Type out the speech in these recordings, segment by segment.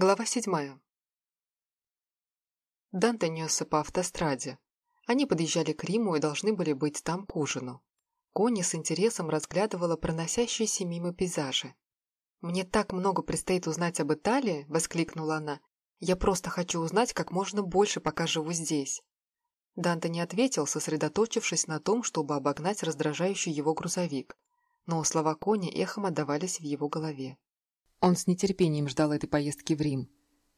Глава седьмая. Данте несся по автостраде. Они подъезжали к Риму и должны были быть там к ужину. Конни с интересом разглядывала проносящиеся мимо пейзажи. «Мне так много предстоит узнать об Италии!» – воскликнула она. «Я просто хочу узнать как можно больше, пока живу здесь». Данте не ответил, сосредоточившись на том, чтобы обогнать раздражающий его грузовик. Но слова Кони эхом отдавались в его голове. Он с нетерпением ждал этой поездки в Рим.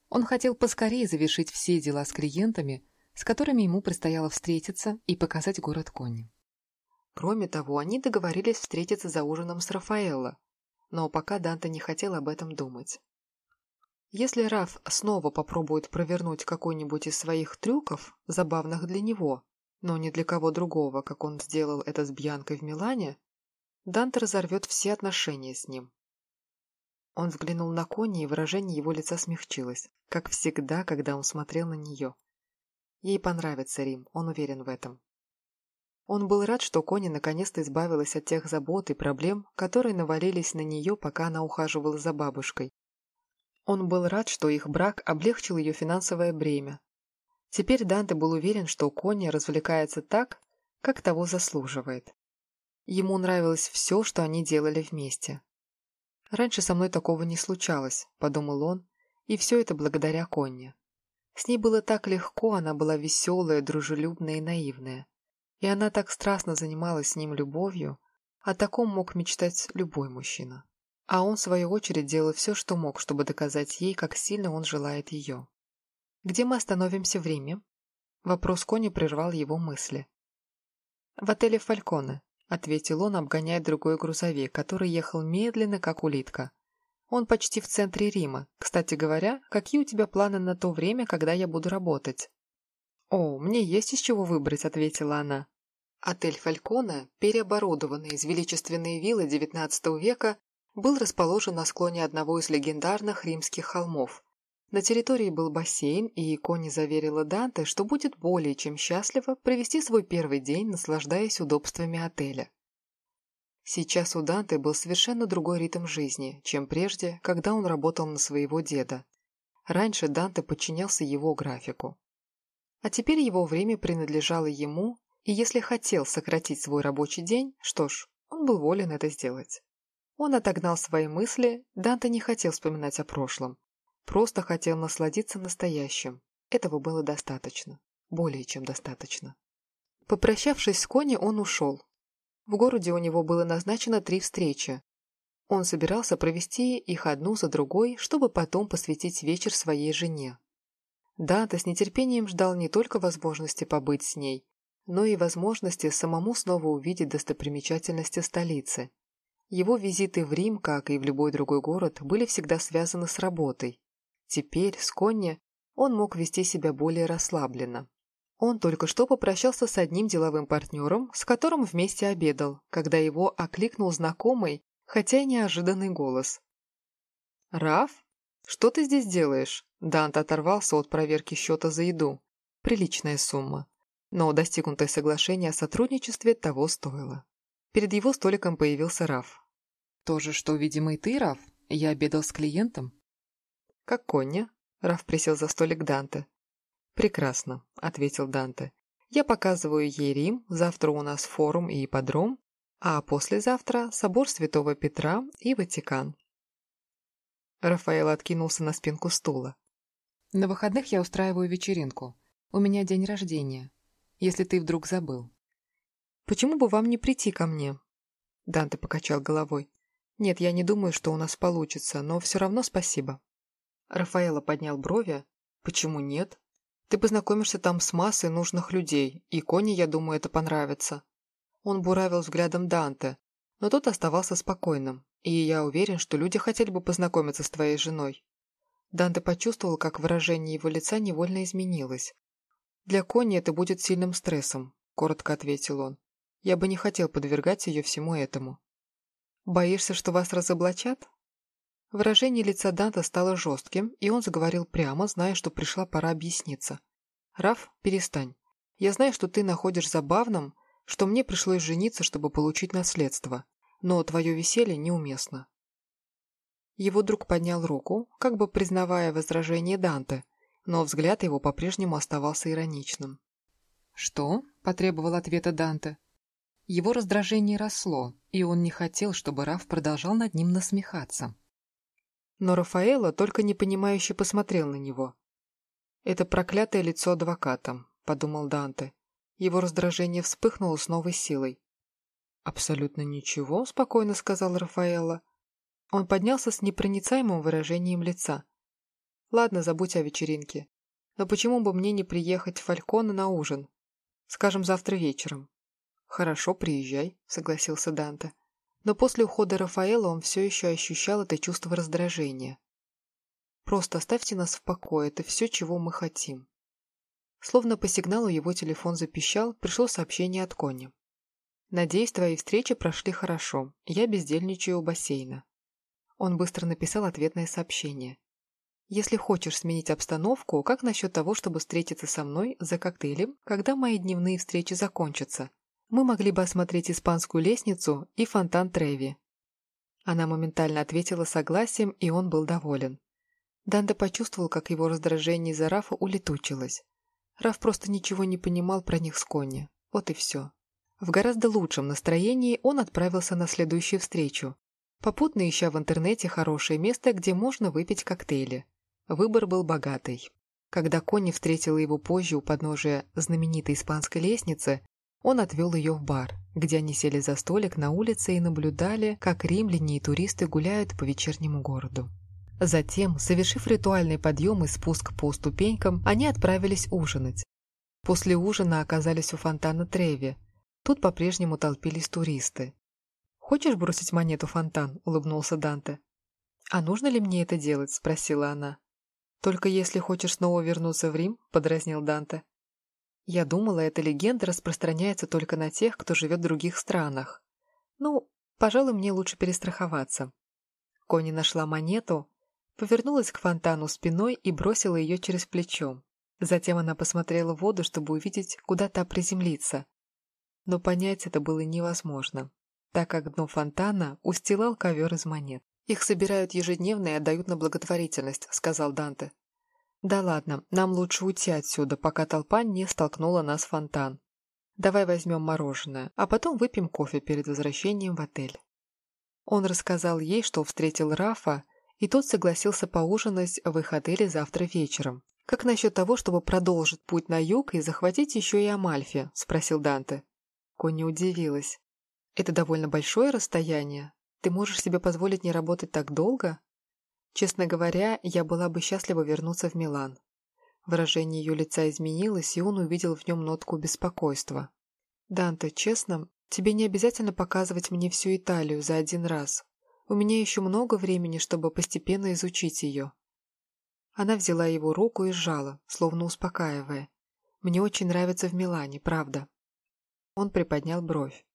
Он хотел поскорее завершить все дела с клиентами, с которыми ему предстояло встретиться и показать город Кони. Кроме того, они договорились встретиться за ужином с Рафаэлло, но пока Данте не хотел об этом думать. Если Раф снова попробует провернуть какой-нибудь из своих трюков, забавных для него, но не для кого другого, как он сделал это с Бьянкой в Милане, Данте разорвет все отношения с ним. Он взглянул на Кони, и выражение его лица смягчилось, как всегда, когда он смотрел на нее. Ей понравится Рим, он уверен в этом. Он был рад, что Кони наконец-то избавилась от тех забот и проблем, которые навалились на нее, пока она ухаживала за бабушкой. Он был рад, что их брак облегчил ее финансовое бремя. Теперь Данте был уверен, что Кони развлекается так, как того заслуживает. Ему нравилось все, что они делали вместе. «Раньше со мной такого не случалось», — подумал он, и все это благодаря Конне. С ней было так легко, она была веселая, дружелюбная и наивная. И она так страстно занималась с ним любовью, о таком мог мечтать любой мужчина. А он, в свою очередь, делал все, что мог, чтобы доказать ей, как сильно он желает ее. «Где мы остановимся в Риме?» Вопрос Кони прервал его мысли. «В отеле «Фальконе», ответил он, обгоняя другой грузовик, который ехал медленно, как улитка. Он почти в центре Рима. Кстати говоря, какие у тебя планы на то время, когда я буду работать? О, мне есть из чего выбрать, ответила она. Отель Фалькона, переоборудованный из величественной виллы XIX века, был расположен на склоне одного из легендарных римских холмов. На территории был бассейн, и Кони заверила Данте, что будет более чем счастлива провести свой первый день, наслаждаясь удобствами отеля. Сейчас у Данте был совершенно другой ритм жизни, чем прежде, когда он работал на своего деда. Раньше Данте подчинялся его графику. А теперь его время принадлежало ему, и если хотел сократить свой рабочий день, что ж, он был волен это сделать. Он отогнал свои мысли, Данте не хотел вспоминать о прошлом, Просто хотел насладиться настоящим. Этого было достаточно. Более чем достаточно. Попрощавшись с Кони, он ушел. В городе у него было назначено три встречи. Он собирался провести их одну за другой, чтобы потом посвятить вечер своей жене. Данте с нетерпением ждал не только возможности побыть с ней, но и возможности самому снова увидеть достопримечательности столицы. Его визиты в Рим, как и в любой другой город, были всегда связаны с работой. Теперь, с Конни, он мог вести себя более расслабленно. Он только что попрощался с одним деловым партнером, с которым вместе обедал, когда его окликнул знакомый, хотя и неожиданный голос. «Раф, что ты здесь делаешь?» Дант оторвался от проверки счета за еду. Приличная сумма. Но достигнутое соглашение о сотрудничестве того стоило. Перед его столиком появился Раф. «То же, что, видимо, и ты, Раф? Я обедал с клиентом». «Как Коння?» Раф присел за столик Данте. «Прекрасно», — ответил Данте. «Я показываю ей Рим, завтра у нас форум и ипподром, а послезавтра собор Святого Петра и Ватикан». Рафаэл откинулся на спинку стула. «На выходных я устраиваю вечеринку. У меня день рождения. Если ты вдруг забыл». «Почему бы вам не прийти ко мне?» Данте покачал головой. «Нет, я не думаю, что у нас получится, но все равно спасибо». Рафаэла поднял брови. «Почему нет? Ты познакомишься там с массой нужных людей, и Коне, я думаю, это понравится». Он буравил взглядом Данте, но тот оставался спокойным, и я уверен, что люди хотели бы познакомиться с твоей женой. Данте почувствовал, как выражение его лица невольно изменилось. «Для Кони это будет сильным стрессом», — коротко ответил он. «Я бы не хотел подвергать ее всему этому». «Боишься, что вас разоблачат?» Выражение лица Данта стало жестким, и он заговорил прямо, зная, что пришла пора объясниться. «Раф, перестань. Я знаю, что ты находишь забавным, что мне пришлось жениться, чтобы получить наследство, но твое веселье неуместно». Его друг поднял руку, как бы признавая возражение Данте, но взгляд его по-прежнему оставался ироничным. «Что?» – потребовал ответа Данте. Его раздражение росло, и он не хотел, чтобы Раф продолжал над ним насмехаться. Но Рафаэло только непонимающе посмотрел на него. «Это проклятое лицо адвоката», — подумал Данте. Его раздражение вспыхнуло с новой силой. «Абсолютно ничего», — спокойно сказал Рафаэлло. Он поднялся с непроницаемым выражением лица. «Ладно, забудь о вечеринке. Но почему бы мне не приехать в Фалькона на ужин? Скажем, завтра вечером». «Хорошо, приезжай», — согласился Данте. Но после ухода Рафаэла он все еще ощущал это чувство раздражения. «Просто оставьте нас в покое, это все, чего мы хотим». Словно по сигналу его телефон запищал, пришло сообщение от Кони. «Надеюсь, твои встречи прошли хорошо. Я бездельничаю у бассейна». Он быстро написал ответное сообщение. «Если хочешь сменить обстановку, как насчет того, чтобы встретиться со мной за коктейлем, когда мои дневные встречи закончатся? Мы могли бы осмотреть испанскую лестницу и фонтан Треви». Она моментально ответила согласием, и он был доволен. Данте почувствовал, как его раздражение из-за Рафа улетучилось. Раф просто ничего не понимал про них с Конни. Вот и все. В гораздо лучшем настроении он отправился на следующую встречу, попутно ища в интернете хорошее место, где можно выпить коктейли. Выбор был богатый. Когда Конни встретила его позже у подножия знаменитой испанской лестницы, он отвел ее в бар, где они сели за столик на улице и наблюдали, как римляне и туристы гуляют по вечернему городу. Затем, совершив ритуальный подъем и спуск по ступенькам, они отправились ужинать. После ужина оказались у фонтана Треви, Тут по-прежнему толпились туристы. «Хочешь бросить монету в фонтан?» — улыбнулся Данте. «А нужно ли мне это делать?» — спросила она. «Только если хочешь снова вернуться в Рим», — подразнил Данте. Я думала, эта легенда распространяется только на тех, кто живет в других странах. Ну, пожалуй, мне лучше перестраховаться. Кони нашла монету, повернулась к фонтану спиной и бросила ее через плечо. Затем она посмотрела в воду, чтобы увидеть, куда та приземлится но понять это было невозможно, так как дно фонтана устилал ковер из монет. «Их собирают ежедневно и отдают на благотворительность», — сказал Данте. «Да ладно, нам лучше уйти отсюда, пока толпа не столкнула нас в фонтан. Давай возьмем мороженое, а потом выпьем кофе перед возвращением в отель». Он рассказал ей, что встретил Рафа, и тот согласился поужинать в их отеле завтра вечером. «Как насчет того, чтобы продолжить путь на юг и захватить еще и Амальфи?» – спросил Данте. Конни удивилась. «Это довольно большое расстояние. Ты можешь себе позволить не работать так долго?» Честно говоря, я была бы счастлива вернуться в Милан. Выражение ее лица изменилось, и он увидел в нем нотку беспокойства. «Данте, честно, тебе не обязательно показывать мне всю Италию за один раз. У меня еще много времени, чтобы постепенно изучить ее». Она взяла его руку и сжала, словно успокаивая. «Мне очень нравится в Милане, правда. Он приподнял бровь.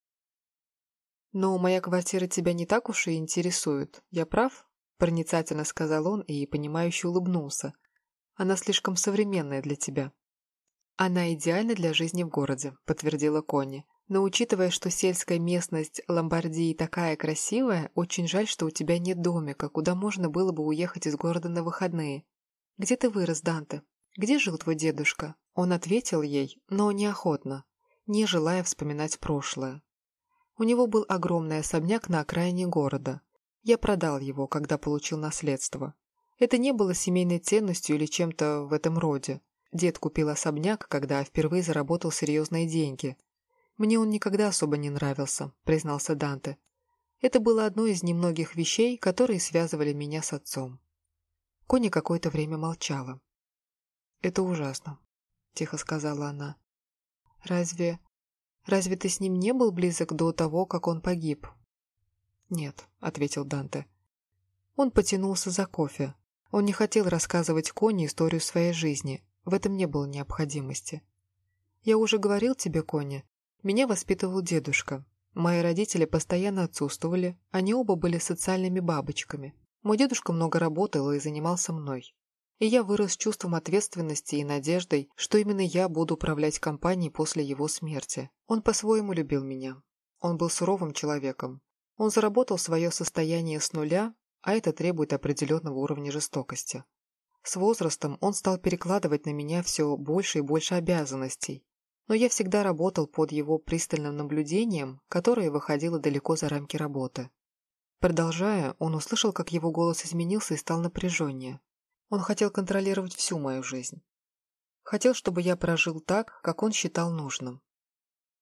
«Но моя квартира тебя не так уж и интересует. Я прав?» Проницательно сказал он и, понимающе улыбнулся. «Она слишком современная для тебя». «Она идеальна для жизни в городе», — подтвердила Конни. «Но учитывая, что сельская местность Ломбардии такая красивая, очень жаль, что у тебя нет домика, куда можно было бы уехать из города на выходные. Где ты вырос, Данте? Где жил твой дедушка?» Он ответил ей, но неохотно не желая вспоминать прошлое. У него был огромный особняк на окраине города. Я продал его, когда получил наследство. Это не было семейной ценностью или чем-то в этом роде. Дед купил особняк, когда впервые заработал серьезные деньги. Мне он никогда особо не нравился, признался Данте. Это было одной из немногих вещей, которые связывали меня с отцом. Кони какое-то время молчала. «Это ужасно», — тихо сказала она. Разве... Разве ты с ним не был близок до того, как он погиб? Нет, ответил Данте. Он потянулся за кофе. Он не хотел рассказывать Кони историю своей жизни. В этом не было необходимости. Я уже говорил тебе, Кони, меня воспитывал дедушка. Мои родители постоянно отсутствовали, они оба были социальными бабочками. Мой дедушка много работал и занимался мной и я вырос с чувством ответственности и надеждой, что именно я буду управлять компанией после его смерти. Он по-своему любил меня. Он был суровым человеком. Он заработал свое состояние с нуля, а это требует определенного уровня жестокости. С возрастом он стал перекладывать на меня все больше и больше обязанностей, но я всегда работал под его пристальным наблюдением, которое выходило далеко за рамки работы. Продолжая, он услышал, как его голос изменился и стал напряженнее. Он хотел контролировать всю мою жизнь. Хотел, чтобы я прожил так, как он считал нужным.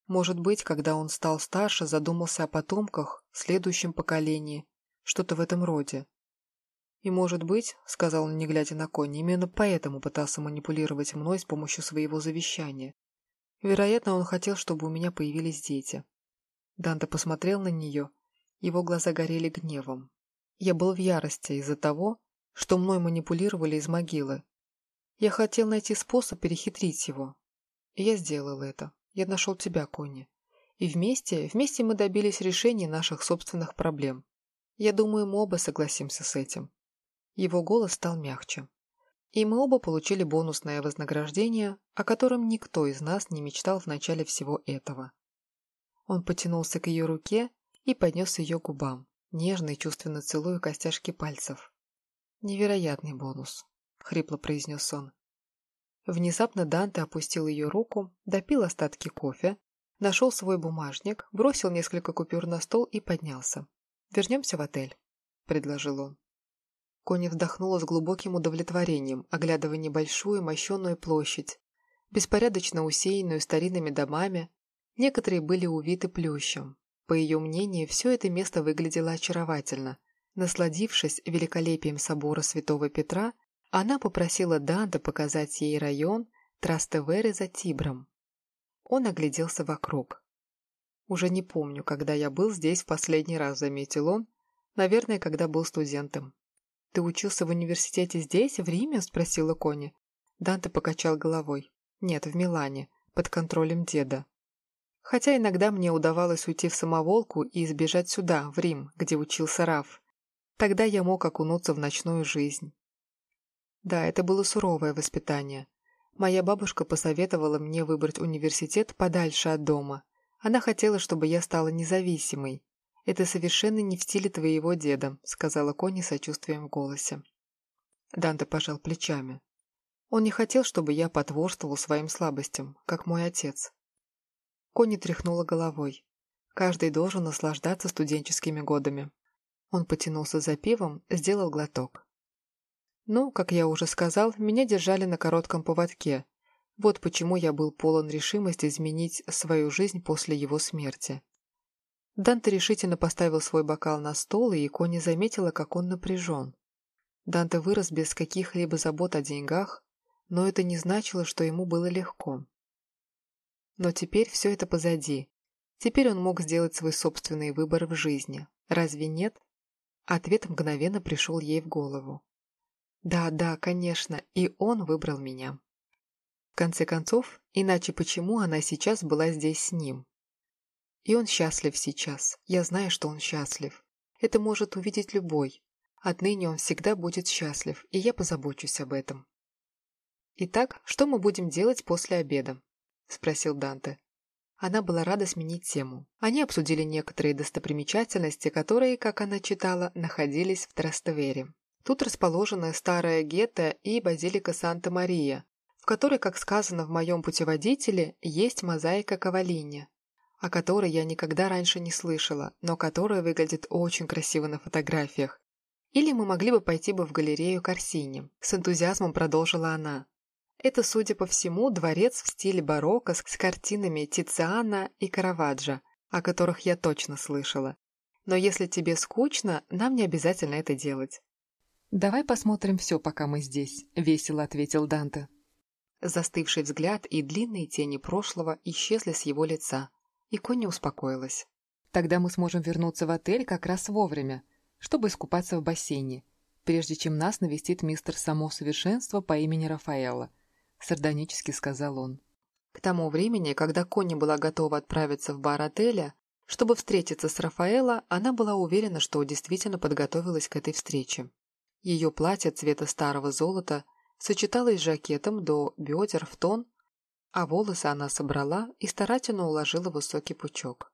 Может быть, когда он стал старше, задумался о потомках, следующем поколении, что-то в этом роде. И может быть, сказал он, не глядя на Конни, именно поэтому пытался манипулировать мной с помощью своего завещания. Вероятно, он хотел, чтобы у меня появились дети. Данте посмотрел на нее, его глаза горели гневом. Я был в ярости из-за того, что мной манипулировали из могилы. Я хотел найти способ перехитрить его. И я сделал это. Я нашел тебя, Конни. И вместе, вместе мы добились решения наших собственных проблем. Я думаю, мы оба согласимся с этим. Его голос стал мягче. И мы оба получили бонусное вознаграждение, о котором никто из нас не мечтал в начале всего этого. Он потянулся к ее руке и поднес ее к губам, нежно и чувственно целуя костяшки пальцев. «Невероятный бонус», — хрипло произнес он. Внезапно Данте опустил ее руку, допил остатки кофе, нашел свой бумажник, бросил несколько купюр на стол и поднялся. «Вернемся в отель», — предложил он. Кони вдохнула с глубоким удовлетворением, оглядывая небольшую мощенную площадь, беспорядочно усеянную старинными домами. Некоторые были увиты плющем. По ее мнению, все это место выглядело очаровательно. Насладившись великолепием собора святого Петра, она попросила Данте показать ей район Трастеверы за Тибром. Он огляделся вокруг. «Уже не помню, когда я был здесь в последний раз», — заметил он. «Наверное, когда был студентом». «Ты учился в университете здесь, в Риме?» — спросила Кони. Данте покачал головой. «Нет, в Милане, под контролем деда. Хотя иногда мне удавалось уйти в самоволку и избежать сюда, в Рим, где учился Раф. Тогда я мог окунуться в ночную жизнь. Да, это было суровое воспитание. Моя бабушка посоветовала мне выбрать университет подальше от дома. Она хотела, чтобы я стала независимой. Это совершенно не в стиле твоего деда, сказала Кони с сочувствием в голосе. Данте пожал плечами. Он не хотел, чтобы я потворствовал своим слабостям, как мой отец. Кони тряхнула головой. Каждый должен наслаждаться студенческими годами. Он потянулся за пивом, сделал глоток. Ну, как я уже сказал, меня держали на коротком поводке. Вот почему я был полон решимости изменить свою жизнь после его смерти. Данте решительно поставил свой бокал на стол, и Кони заметила, как он напряжен. Данте вырос без каких-либо забот о деньгах, но это не значило, что ему было легко. Но теперь все это позади. Теперь он мог сделать свой собственный выбор в жизни. Разве нет? Ответ мгновенно пришел ей в голову. Да, да, конечно, и он выбрал меня. В конце концов, иначе почему она сейчас была здесь с ним? И он счастлив сейчас. Я знаю, что он счастлив. Это может увидеть любой. Отныне он всегда будет счастлив, и я позабочусь об этом. «Итак, что мы будем делать после обеда?» – спросил Данте. Она была рада сменить тему. Они обсудили некоторые достопримечательности, которые, как она читала, находились в Трастевере. Тут расположена старая гетто и базилика Санта-Мария, в которой, как сказано в моем путеводителе, есть мозаика Кавалини, о которой я никогда раньше не слышала, но которая выглядит очень красиво на фотографиях. Или мы могли бы пойти бы в галерею Корсини. С энтузиазмом продолжила она. Это, судя по всему, дворец в стиле барокко с картинами Тициана и Караваджо, о которых я точно слышала. Но если тебе скучно, нам не обязательно это делать. «Давай посмотрим все, пока мы здесь», — весело ответил Данте. Застывший взгляд и длинные тени прошлого исчезли с его лица, и Конни успокоилась. «Тогда мы сможем вернуться в отель как раз вовремя, чтобы искупаться в бассейне, прежде чем нас навестит мистер Само Совершенство по имени Рафаэла», — сардонически сказал он. К тому времени, когда Конни была готова отправиться в бар отеля, чтобы встретиться с Рафаэло, она была уверена, что действительно подготовилась к этой встрече. Ее платье цвета старого золота сочеталось с жакетом до бедер в тон, а волосы она собрала и старательно уложила высокий пучок.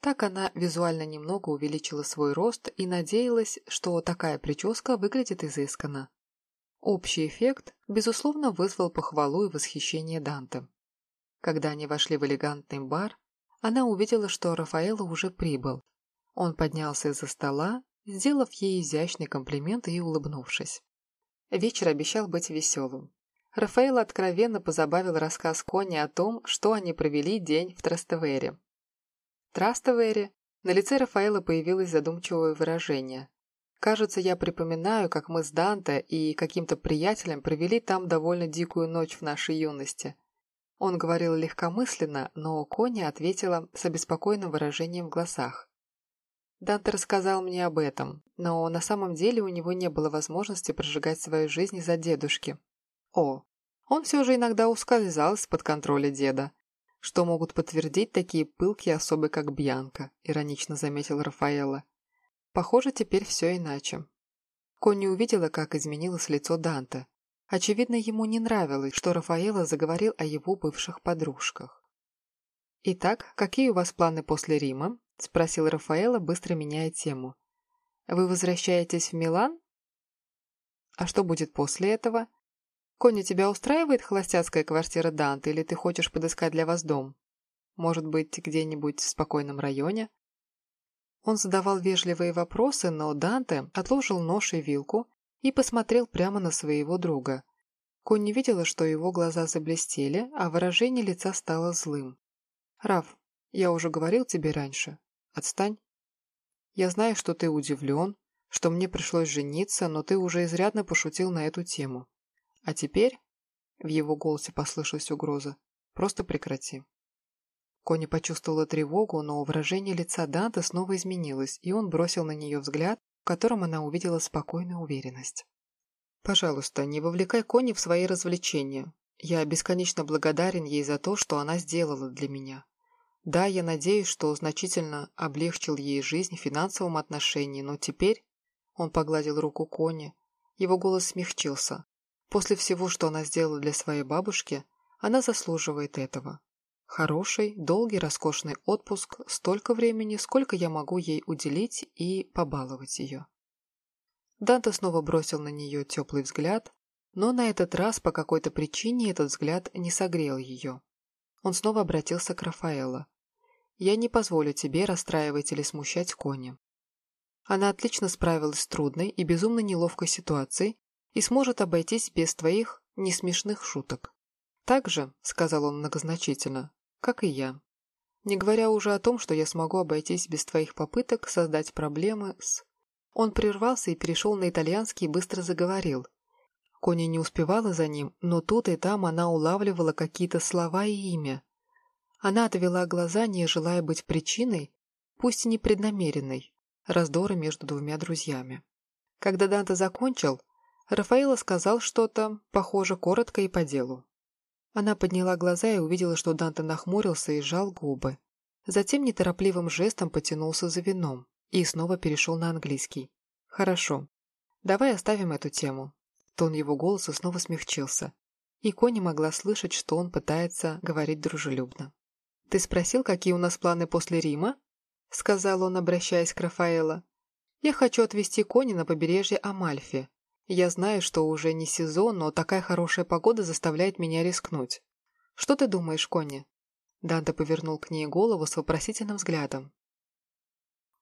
Так она визуально немного увеличила свой рост и надеялась, что такая прическа выглядит изысканно. Общий эффект, безусловно, вызвал похвалу и восхищение Данте. Когда они вошли в элегантный бар, она увидела, что Рафаэло уже прибыл. Он поднялся из-за стола, сделав ей изящный комплимент и улыбнувшись. Вечер обещал быть веселым. Рафаэло откровенно позабавил рассказ Кони о том, что они провели день в Трастевере. Трастевере на лице Рафаэла появилось задумчивое выражение. Кажется, я припоминаю, как мы с Данте и каким-то приятелем провели там довольно дикую ночь в нашей юности. Он говорил легкомысленно, но Коня ответила с обеспокоенным выражением в глазах. Данте рассказал мне об этом, но на самом деле у него не было возможности прожигать свою жизнь из-за дедушки. О, он все же иногда ускользал из-под контроля деда, что могут подтвердить такие пылкие особы, как Бьянка, иронично заметил Рафаэла. Похоже, теперь все иначе. Конни увидела, как изменилось лицо Данте. Очевидно, ему не нравилось, что Рафаэла заговорил о его бывших подружках. «Итак, какие у вас планы после Рима?» – спросил Рафаэла, быстро меняя тему. «Вы возвращаетесь в Милан?» «А что будет после этого? Конни, тебя устраивает холостяцкая квартира Данте, или ты хочешь подыскать для вас дом? Может быть, где-нибудь в спокойном районе?» Он задавал вежливые вопросы, но Данте отложил нож и вилку и посмотрел прямо на своего друга. Конни видела, что его глаза заблестели, а выражение лица стало злым. «Раф, я уже говорил тебе раньше. Отстань. Я знаю, что ты удивлен, что мне пришлось жениться, но ты уже изрядно пошутил на эту тему. А теперь...» В его голосе послышалась угроза. «Просто прекрати». Кони почувствовала тревогу, но выражение лица Данте снова изменилось, и он бросил на нее взгляд, в котором она увидела спокойную уверенность. «Пожалуйста, не вовлекай Кони в свои развлечения. Я бесконечно благодарен ей за то, что она сделала для меня. Да, я надеюсь, что значительно облегчил ей жизнь в финансовом отношении, но теперь...» Он погладил руку Кони. Его голос смягчился. «После всего, что она сделала для своей бабушки, она заслуживает этого. Хороший, долгий, роскошный отпуск, столько времени, сколько я могу ей уделить и побаловать ее. Данте снова бросил на нее теплый взгляд, но на этот раз по какой-то причине этот взгляд не согрел ее. Он снова обратился к Рафаэлло. «Я не позволю тебе расстраивать или смущать Кони. Она отлично справилась с трудной и безумно неловкой ситуацией и сможет обойтись без твоих несмешных шуток. «Так — сказал он многозначительно, как и я. Не говоря уже о том, что я смогу обойтись без твоих попыток создать проблемы с... Он прервался и перешел на итальянский и быстро заговорил. Коня не успевала за ним, но тут и там она улавливала какие-то слова и имя. Она отвела глаза, не желая быть причиной, пусть и непреднамеренной, раздора между двумя друзьями. Когда Данте закончил, Рафаэло сказал что-то, похоже, коротко и по делу. Она подняла глаза и увидела, что Данте нахмурился и сжал губы. Затем неторопливым жестом потянулся за вином и снова перешел на английский. «Хорошо. Давай оставим эту тему». Тон его голоса снова смягчился, и Кони могла слышать, что он пытается говорить дружелюбно. «Ты спросил, какие у нас планы после Рима?» — сказал он, обращаясь к Рафаэло. «Я хочу отвезти Кони на побережье Амальфи. Я знаю, что уже не сезон, но такая хорошая погода заставляет меня рискнуть. Что ты думаешь, Конни?» Данте повернул к ней голову с вопросительным взглядом.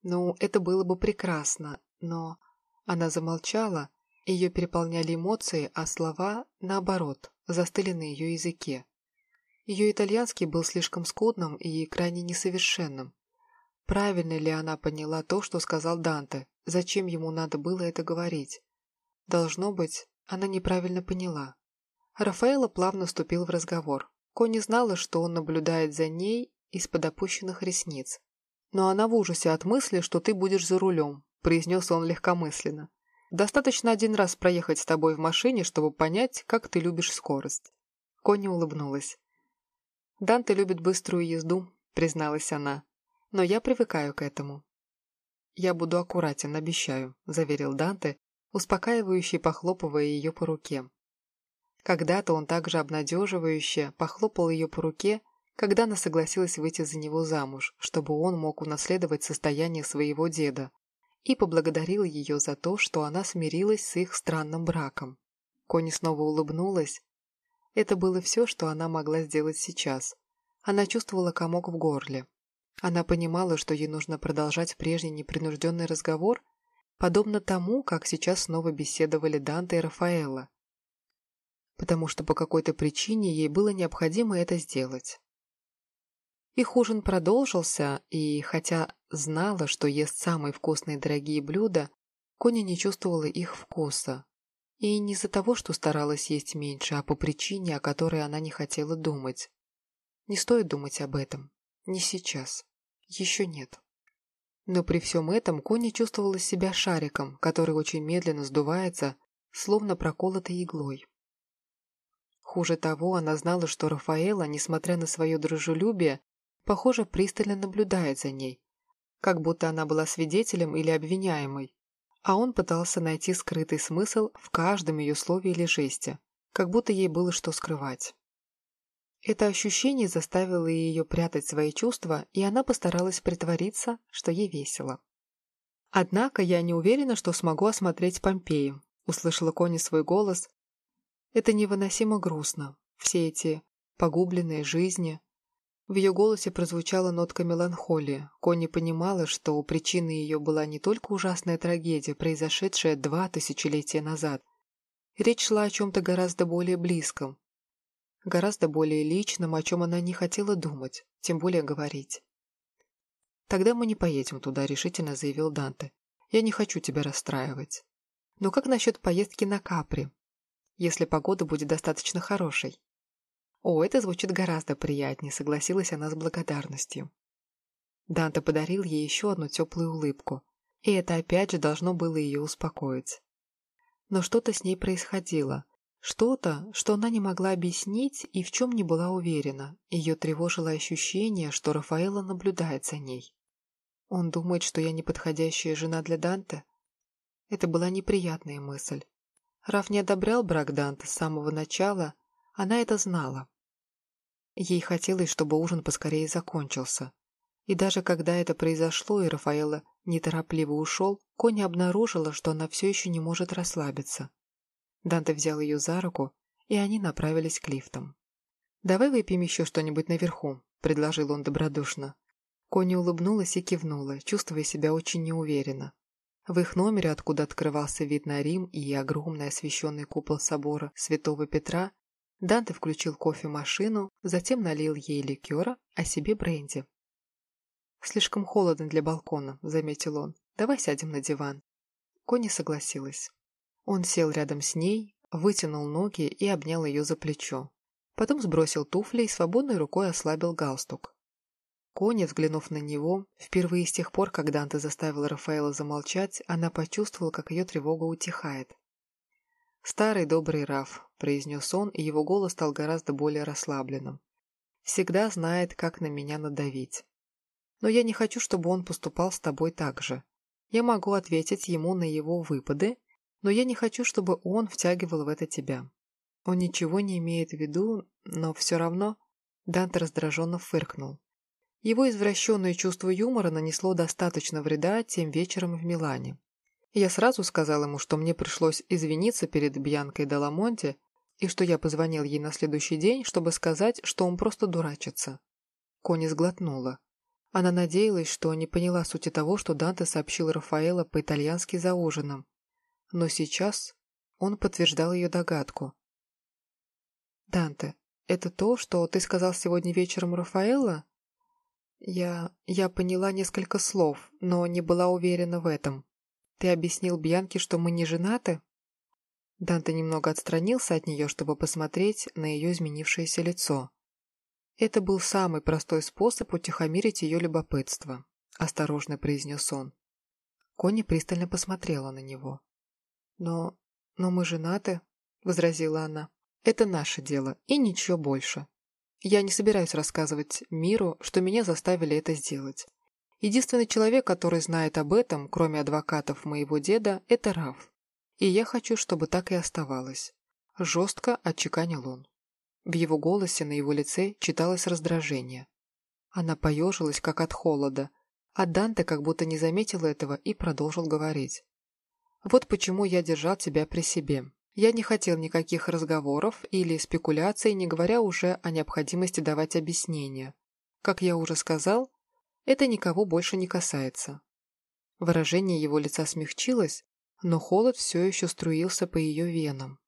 «Ну, это было бы прекрасно, но...» Она замолчала, ее переполняли эмоции, а слова, наоборот, застыли на ее языке. Ее итальянский был слишком скудным и крайне несовершенным. Правильно ли она поняла то, что сказал Данте? Зачем ему надо было это говорить? Должно быть, она неправильно поняла. Рафаэла плавно вступил в разговор. Кони знала, что он наблюдает за ней из-под опущенных ресниц. «Но она в ужасе от мысли, что ты будешь за рулем», – произнес он легкомысленно. «Достаточно один раз проехать с тобой в машине, чтобы понять, как ты любишь скорость». Кони улыбнулась. «Данте любит быструю езду», – призналась она. «Но я привыкаю к этому». «Я буду аккуратен, обещаю», – заверил Данте, успокаивающе похлопывая ее по руке. Когда-то он также обнадеживающе похлопал ее по руке, когда она согласилась выйти за него замуж, чтобы он мог унаследовать состояние своего деда, и поблагодарил ее за то, что она смирилась с их странным браком. Кони снова улыбнулась. Это было все, что она могла сделать сейчас. Она чувствовала комок в горле. Она понимала, что ей нужно продолжать прежний непринужденный разговор, подобно тому, как сейчас снова беседовали Данте и Рафаэла, потому что по какой-то причине ей было необходимо это сделать. Их ужин продолжился, и хотя знала, что ест самые вкусные дорогие блюда, Коня не чувствовала их вкуса. И не из-за того, что старалась есть меньше, а по причине, о которой она не хотела думать. Не стоит думать об этом. Не сейчас. Еще нет. Но при всем этом Коня чувствовала себя шариком, который очень медленно сдувается, словно проколотой иглой. Хуже того, она знала, что Рафаэла, несмотря на свое дружелюбие, похоже, пристально наблюдает за ней, как будто она была свидетелем или обвиняемой, а он пытался найти скрытый смысл в каждом ее слове или жесте, как будто ей было что скрывать. Это ощущение заставило ее прятать свои чувства, и она постаралась притвориться, что ей весело. «Однако я не уверена, что смогу осмотреть Помпею», — услышала Кони свой голос. «Это невыносимо грустно. Все эти погубленные жизни, в ее голосе прозвучала нотка меланхолии. Конни понимала, что причиной ее была не только ужасная трагедия, произошедшая два тысячелетия назад. Речь шла о чем-то гораздо более близком, гораздо более личном, о чем она не хотела думать, тем более говорить. «Тогда мы не поедем туда», — решительно заявил Данте. «Я не хочу тебя расстраивать. Но как насчет поездки на Капри, если погода будет достаточно хорошей?» «О, это звучит гораздо приятнее», — согласилась она с благодарностью. Данте подарил ей еще одну теплую улыбку, и это опять же должно было ее успокоить. Но что-то с ней происходило, что-то, что она не могла объяснить и в чем не была уверена. Ее тревожило ощущение, что Рафаэла наблюдает за ней. Он думает, что я неподходящая жена для Данте? Это была неприятная мысль. Раф не одобрял брак Данте с самого начала, она это знала. Ей хотелось, чтобы ужин поскорее закончился. И даже когда это произошло, и Рафаэла неторопливо ушел, Коня обнаружила, что она все еще не может расслабиться. Данте взял ее за руку, и они направились к лифтам. «Давай выпьем еще что-нибудь наверху», — предложил он добродушно. Коня улыбнулась и кивнула, чувствуя себя очень неуверенно. В их номере, откуда открывался вид на Рим и огромный освещенный купол собора Святого Петра, Данте включил кофемашину, затем налил ей ликера, а себе бренди. «Слишком холодно для балкона», — заметил он. «Давай сядем на диван». Кони согласилась. Он сел рядом с ней, вытянул ноги и обнял ее за плечо. Потом сбросил туфли и свободной рукой ослабил галстук. Кони, взглянув на него, впервые с тех пор, как Данте заставил Рафаэла замолчать, она почувствовала, как ее тревога утихает. «Старый добрый Раф», — произнес он, и его голос стал гораздо более расслабленным. «Всегда знает, как на меня надавить. Но я не хочу, чтобы он поступал с тобой так же. Я могу ответить ему на его выпады, но я не хочу, чтобы он втягивал в это тебя. Он ничего не имеет в виду, но все равно...» Данте раздраженно фыркнул. Его извращенное чувство юмора нанесло достаточно вреда тем вечером в Милане. Я сразу сказал ему, что мне пришлось извиниться перед Бьянкой Деламонте и что я позвонил ей на следующий день, чтобы сказать, что он просто дурачится. Кони сглотнула. Она надеялась, что не поняла сути того, что Данте сообщил Рафаэла по-итальянски за ужином. Но сейчас он подтверждал ее догадку. «Данте, это то, что ты сказал сегодня вечером Рафаэла?» «Я... я поняла несколько слов, но не была уверена в этом», «Ты объяснил Бьянке, что мы не женаты?» Данте немного отстранился от нее, чтобы посмотреть на ее изменившееся лицо. «Это был самый простой способ утихомирить ее любопытство», — осторожно произнес он. Конни пристально посмотрела на него. «Но... но мы женаты», — возразила она. «Это наше дело, и ничего больше. Я не собираюсь рассказывать миру, что меня заставили это сделать. Единственный человек, который знает об этом, кроме адвокатов моего деда, это Раф. И я хочу, чтобы так и оставалось. Жестко отчеканил он. В его голосе на его лице читалось раздражение. Она поежилась, как от холода, а Данте как будто не заметил этого и продолжил говорить. «Вот почему я держал тебя при себе. Я не хотел никаких разговоров или спекуляций, не говоря уже о необходимости давать объяснения. Как я уже сказал, это никого больше не касается». Выражение его лица смягчилось, но холод все еще струился по ее венам.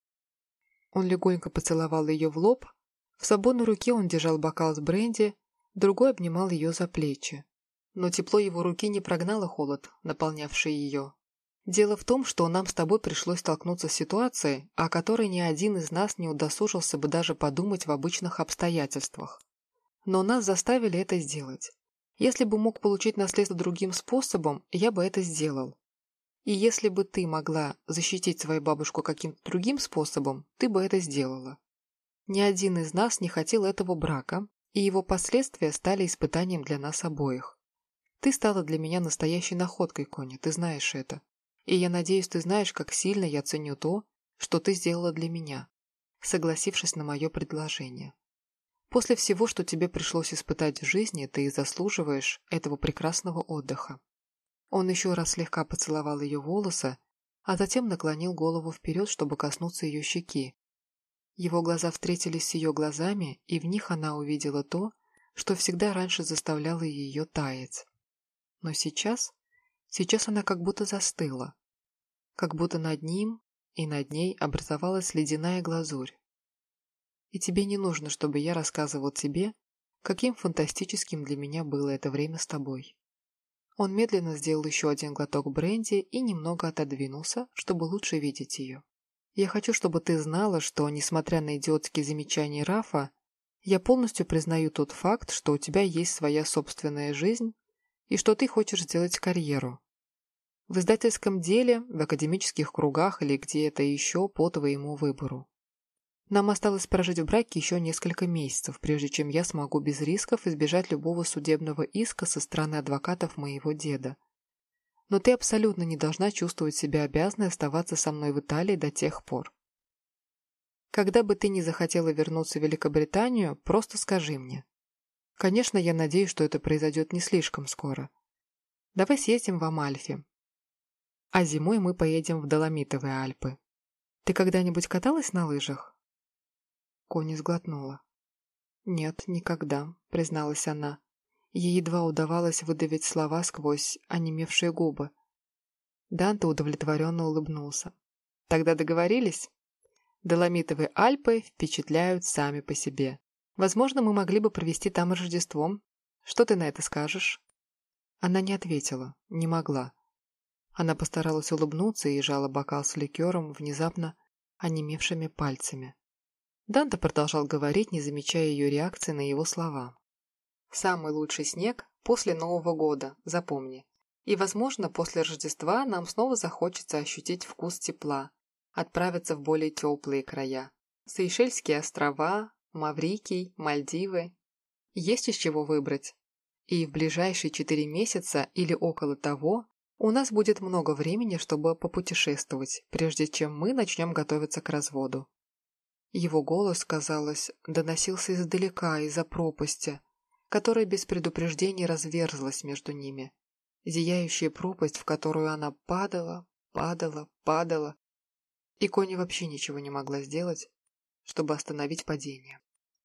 Он легонько поцеловал ее в лоб, в свободной руке он держал бокал с бренди, другой обнимал ее за плечи. Но тепло его руки не прогнало холод, наполнявший ее. Дело в том, что нам с тобой пришлось столкнуться с ситуацией, о которой ни один из нас не удосужился бы даже подумать в обычных обстоятельствах. Но нас заставили это сделать. Если бы мог получить наследство другим способом, я бы это сделал. И если бы ты могла защитить свою бабушку каким-то другим способом, ты бы это сделала. Ни один из нас не хотел этого брака, и его последствия стали испытанием для нас обоих. Ты стала для меня настоящей находкой, Кони, ты знаешь это. И я надеюсь, ты знаешь, как сильно я ценю то, что ты сделала для меня, согласившись на мое предложение. После всего, что тебе пришлось испытать в жизни, ты и заслуживаешь этого прекрасного отдыха. Он еще раз слегка поцеловал ее волосы, а затем наклонил голову вперед, чтобы коснуться ее щеки. Его глаза встретились с ее глазами, и в них она увидела то, что всегда раньше заставляло ее таять. Но сейчас, сейчас она как будто застыла, как будто над ним и над ней образовалась ледяная глазурь. И тебе не нужно, чтобы я рассказывал тебе, каким фантастическим для меня было это время с тобой. Он медленно сделал еще один глоток бренди и немного отодвинулся, чтобы лучше видеть ее. «Я хочу, чтобы ты знала, что, несмотря на идиотские замечания Рафа, я полностью признаю тот факт, что у тебя есть своя собственная жизнь и что ты хочешь сделать карьеру. В издательском деле, в академических кругах или где-то еще по твоему выбору. Нам осталось прожить в браке еще несколько месяцев, прежде чем я смогу без рисков избежать любого судебного иска со стороны адвокатов моего деда. Но ты абсолютно не должна чувствовать себя обязанной оставаться со мной в Италии до тех пор. Когда бы ты не захотела вернуться в Великобританию, просто скажи мне. Конечно, я надеюсь, что это произойдет не слишком скоро. Давай съездим в Амальфи. А зимой мы поедем в Доломитовые Альпы. Ты когда-нибудь каталась на лыжах? Кони сглотнула. «Нет, никогда», — призналась она. Ей едва удавалось выдавить слова сквозь онемевшие губы. Данте удовлетворенно улыбнулся. «Тогда договорились?» Доломитовые Альпы впечатляют сами по себе. Возможно, мы могли бы провести там Рождество. Что ты на это скажешь?» Она не ответила, не могла. Она постаралась улыбнуться и жала бокал с ликером внезапно онемевшими пальцами. Данте продолжал говорить, не замечая ее реакции на его слова. «Самый лучший снег после Нового года, запомни. И, возможно, после Рождества нам снова захочется ощутить вкус тепла, отправиться в более теплые края. Сейшельские острова, Маврикий, Мальдивы. Есть из чего выбрать. И в ближайшие четыре месяца или около того у нас будет много времени, чтобы попутешествовать, прежде чем мы начнем готовиться к разводу. Его голос, казалось, доносился издалека, из-за пропасти, которая без предупреждения разверзлась между ними. Зияющая пропасть, в которую она падала, падала, падала, и Кони вообще ничего не могла сделать, чтобы остановить падение.